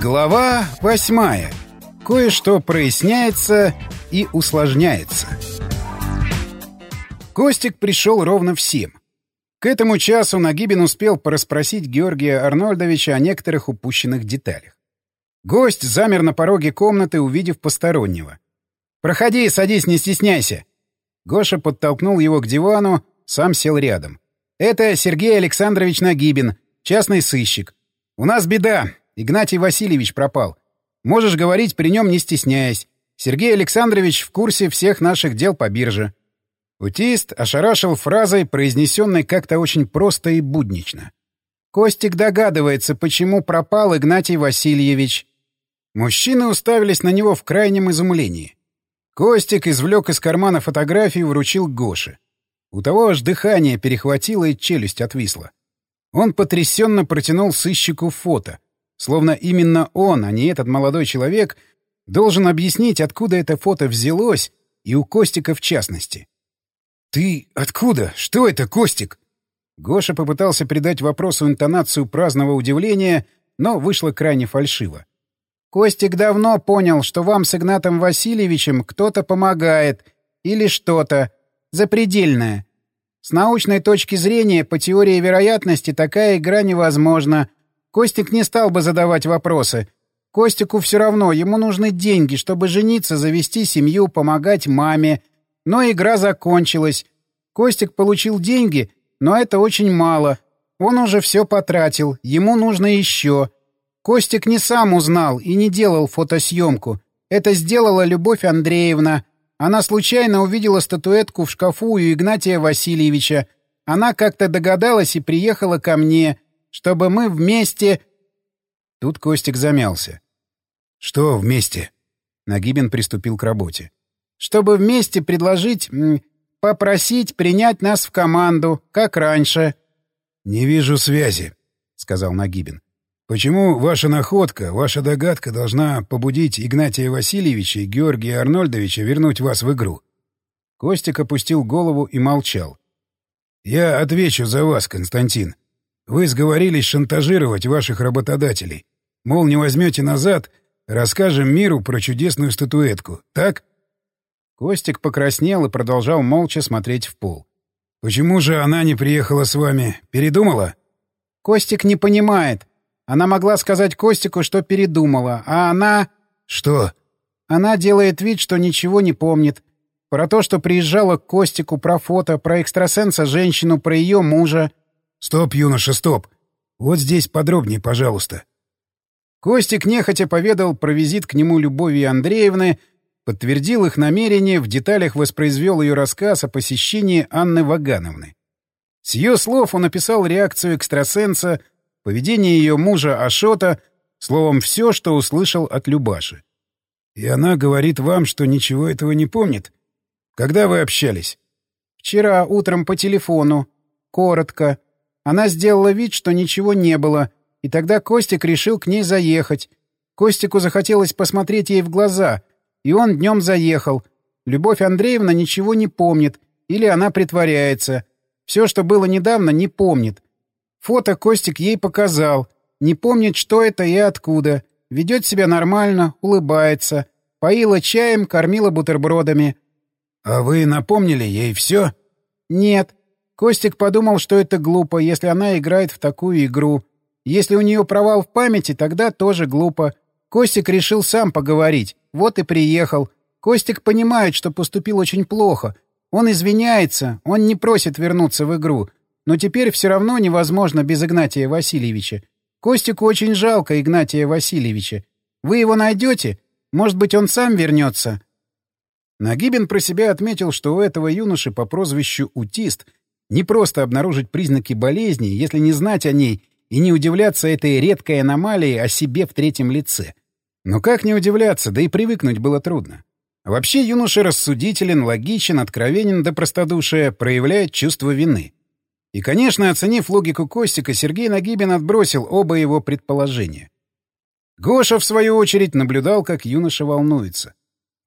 Глава восьмая. Кое-что проясняется и усложняется. Костик пришел ровно в семь. К этому часу Нагибин успел порасспросить Георгия Арнольдовича о некоторых упущенных деталях. Гость замер на пороге комнаты, увидев постороннего. «Проходи, садись, не стесняйся!» Гоша подтолкнул его к дивану, сам сел рядом. «Это Сергей Александрович Нагибин, частный сыщик. У нас беда, Игнатий Васильевич пропал. Можешь говорить при нем, не стесняясь. Сергей Александрович в курсе всех наших дел по бирже». Утист ошарашил фразой, произнесенной как-то очень просто и буднично. «Костик догадывается, почему пропал Игнатий Васильевич». Мужчины уставились на него в крайнем изумлении. Костик извлек из кармана фотографию и вручил Гоше. У того аж дыхание перехватило и челюсть отвисла. Он потрясенно протянул сыщику фото — Словно именно он, а не этот молодой человек, должен объяснить, откуда это фото взялось, и у Костика в частности. «Ты откуда? Что это, Костик?» Гоша попытался придать вопросу интонацию праздного удивления, но вышло крайне фальшиво. «Костик давно понял, что вам с Игнатом Васильевичем кто-то помогает. Или что-то. Запредельное. С научной точки зрения, по теории вероятности, такая игра невозможна, Костик не стал бы задавать вопросы. Костику все равно, ему нужны деньги, чтобы жениться, завести семью, помогать маме. Но игра закончилась. Костик получил деньги, но это очень мало. Он уже все потратил, ему нужно еще. Костик не сам узнал и не делал фотосъемку. Это сделала Любовь Андреевна. Она случайно увидела статуэтку в шкафу у Игнатия Васильевича. Она как-то догадалась и приехала ко мне — чтобы мы вместе...» Тут Костик замялся. «Что вместе?» Нагибин приступил к работе. «Чтобы вместе предложить... попросить принять нас в команду, как раньше». «Не вижу связи», — сказал Нагибин. «Почему ваша находка, ваша догадка должна побудить Игнатия Васильевича и Георгия Арнольдовича вернуть вас в игру?» Костик опустил голову и молчал. «Я отвечу за вас, Константин. Вы сговорились шантажировать ваших работодателей. Мол, не возьмете назад, расскажем миру про чудесную статуэтку. Так? Костик покраснел и продолжал молча смотреть в пол. «Почему же она не приехала с вами? Передумала?» «Костик не понимает. Она могла сказать Костику, что передумала, а она...» «Что?» «Она делает вид, что ничего не помнит. Про то, что приезжала к Костику, про фото, про экстрасенса женщину, про ее мужа. «Стоп, юноша, стоп! Вот здесь подробнее, пожалуйста». Костик нехотя поведал про визит к нему Любови Андреевны, подтвердил их намерение, в деталях воспроизвел ее рассказ о посещении Анны Вагановны. С ее слов он описал реакцию экстрасенса, поведение ее мужа Ашота, словом, все, что услышал от Любаши. «И она говорит вам, что ничего этого не помнит? Когда вы общались?» «Вчера утром по телефону. Коротко. Она сделала вид, что ничего не было, и тогда Костик решил к ней заехать. Костику захотелось посмотреть ей в глаза, и он днем заехал. Любовь Андреевна ничего не помнит, или она притворяется. Все, что было недавно, не помнит. Фото Костик ей показал. Не помнит, что это и откуда. Ведет себя нормально, улыбается. Поила чаем, кормила бутербродами. — А вы напомнили ей все? — Нет. Костик подумал, что это глупо, если она играет в такую игру. Если у нее провал в памяти, тогда тоже глупо. Костик решил сам поговорить. Вот и приехал. Костик понимает, что поступил очень плохо. Он извиняется, он не просит вернуться в игру. Но теперь все равно невозможно без Игнатия Васильевича. Костику очень жалко Игнатия Васильевича. Вы его найдете? Может быть, он сам вернется?» Нагибин про себя отметил, что у этого юноши по прозвищу «Утист» Не просто обнаружить признаки болезни, если не знать о ней и не удивляться этой редкой аномалии о себе в третьем лице. Но как не удивляться, да и привыкнуть было трудно. Вообще юноша рассудителен, логичен, откровенен до простодушия, проявляет чувство вины. И, конечно, оценив логику Костика, Сергей Нагибин отбросил оба его предположения. Гоша, в свою очередь, наблюдал, как юноша волнуется.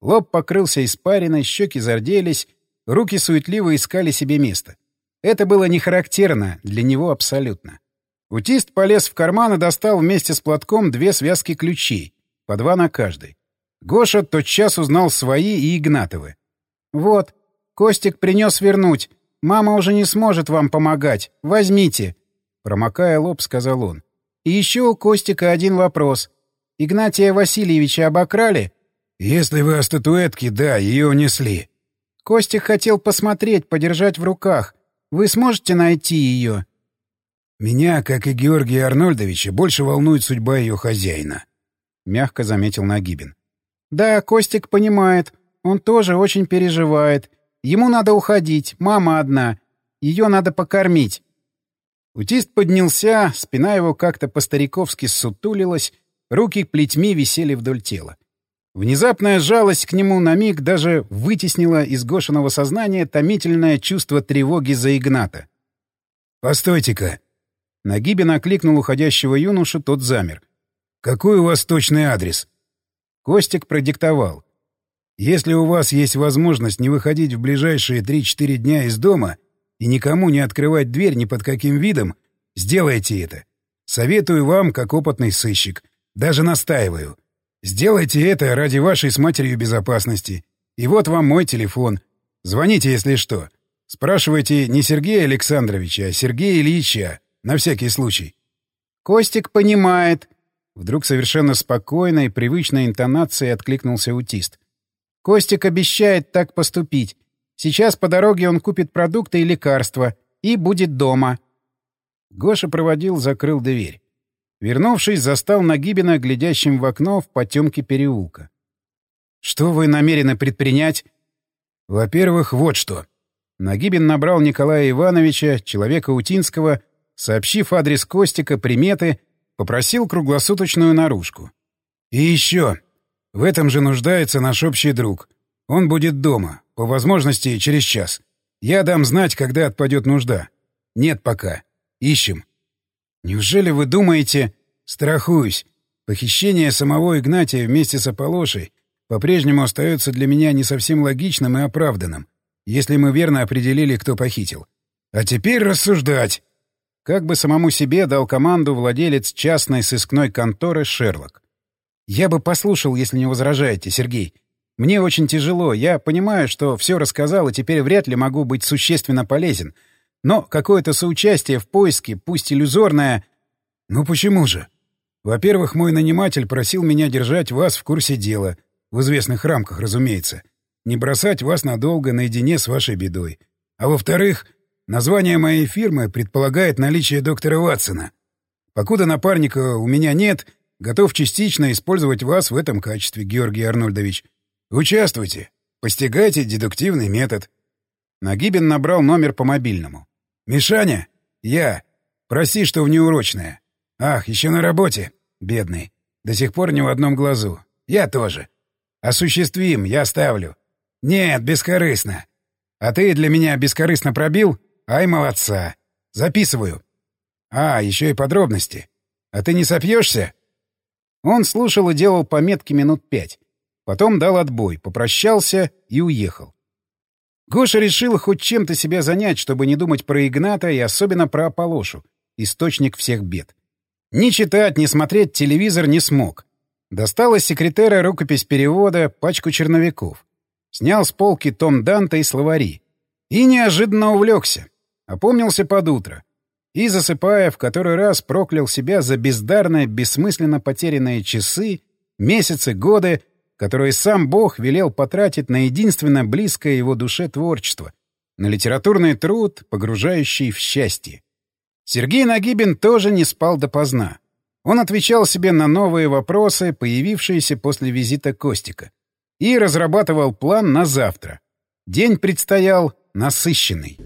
Лоб покрылся испариной, щеки зарделись, руки суетливо искали себе место. Это было не характерно для него абсолютно. Утист полез в карман и достал вместе с платком две связки ключей, по два на каждой. Гоша тотчас узнал свои и Игнатовы. «Вот, Костик принес вернуть. Мама уже не сможет вам помогать. Возьмите!» Промокая лоб, сказал он. «И еще у Костика один вопрос. Игнатия Васильевича обокрали?» «Если вы о статуэтке, да, ее унесли». «Костик хотел посмотреть, подержать в руках. Вы сможете найти ее?» «Меня, как и Георгия Арнольдовича, больше волнует судьба ее хозяина», — мягко заметил Нагибин. «Да, Костик понимает. Он тоже очень переживает. Ему надо уходить, мама одна. Ее надо покормить». Утист поднялся, спина его как-то по-стариковски сутулилась, руки плетьми висели вдоль тела. Внезапная жалость к нему на миг даже вытеснила из Гошиного сознания томительное чувство тревоги за Игната. «Постойте-ка!» Нагибин окликнул уходящего юношу, тот замер. «Какой у вас точный адрес?» Костик продиктовал. «Если у вас есть возможность не выходить в ближайшие 3-4 дня из дома и никому не открывать дверь ни под каким видом, сделайте это. Советую вам, как опытный сыщик. Даже настаиваю. Сделайте это ради вашей с матерью безопасности. И вот вам мой телефон. Звоните, если что. Спрашивайте не Сергея Александровича, а Сергея Ильича. На всякий случай. Костик понимает. Вдруг совершенно спокойной, привычной интонацией откликнулся аутист. Костик обещает так поступить. Сейчас по дороге он купит продукты и лекарства. И будет дома. Гоша проводил, закрыл дверь. Вернувшись, застал Нагибина, глядящим в окно в потемке переулка. «Что вы намерены предпринять?» «Во-первых, вот что». Нагибин набрал Николая Ивановича, человека Утинского, сообщив адрес Костика, приметы, попросил круглосуточную наружку. «И еще. В этом же нуждается наш общий друг. Он будет дома, по возможности через час. Я дам знать, когда отпадет нужда. Нет пока. Ищем». «Неужели вы думаете...» «Страхуюсь. Похищение самого Игнатия вместе с Аполошей по-прежнему остается для меня не совсем логичным и оправданным, если мы верно определили, кто похитил. А теперь рассуждать. Как бы самому себе дал команду владелец частной сыскной конторы Шерлок. «Я бы послушал, если не возражаете, Сергей. Мне очень тяжело. Я понимаю, что все рассказал, и теперь вряд ли могу быть существенно полезен. Но какое-то соучастие в поиске, пусть иллюзорное... Ну почему же? Во-первых, мой наниматель просил меня держать вас в курсе дела. В известных рамках, разумеется. Не бросать вас надолго наедине с вашей бедой. А во-вторых, Название моей фирмы предполагает наличие доктора Ватсона. Покуда напарника у меня нет, готов частично использовать вас в этом качестве, Георгий Арнольдович. Участвуйте. Постигайте дедуктивный метод. Нагибин набрал номер по мобильному. «Мишаня? Я. Прости, что внеурочная. Ах, еще на работе. Бедный. До сих пор ни в одном глазу. Я тоже. Осуществим, я ставлю. Нет, бескорыстно. А ты для меня бескорыстно пробил? Ай, молодца. Записываю. А, еще и подробности. А ты не сопьешься? Он слушал и делал пометки минут пять. Потом дал отбой, попрощался и уехал. Гоша решил хоть чем-то себя занять, чтобы не думать про Игната и особенно про Аполошу, источник всех бед. Ни читать, ни смотреть телевизор не смог. Достал из секретаря рукопись перевода, пачку черновиков. Снял с полки том Данта и словари. И неожиданно увлекся. Опомнился под утро. И, засыпая, в который раз проклял себя за бездарные, бессмысленно потерянные часы, месяцы, годы, которые сам Бог велел потратить на единственно близкое его душе творчество, на литературный труд, погружающий в счастье. Сергей Нагибин тоже не спал допоздна. Он отвечал себе на новые вопросы, появившиеся после визита Костика, и разрабатывал план на завтра. День предстоял насыщенный.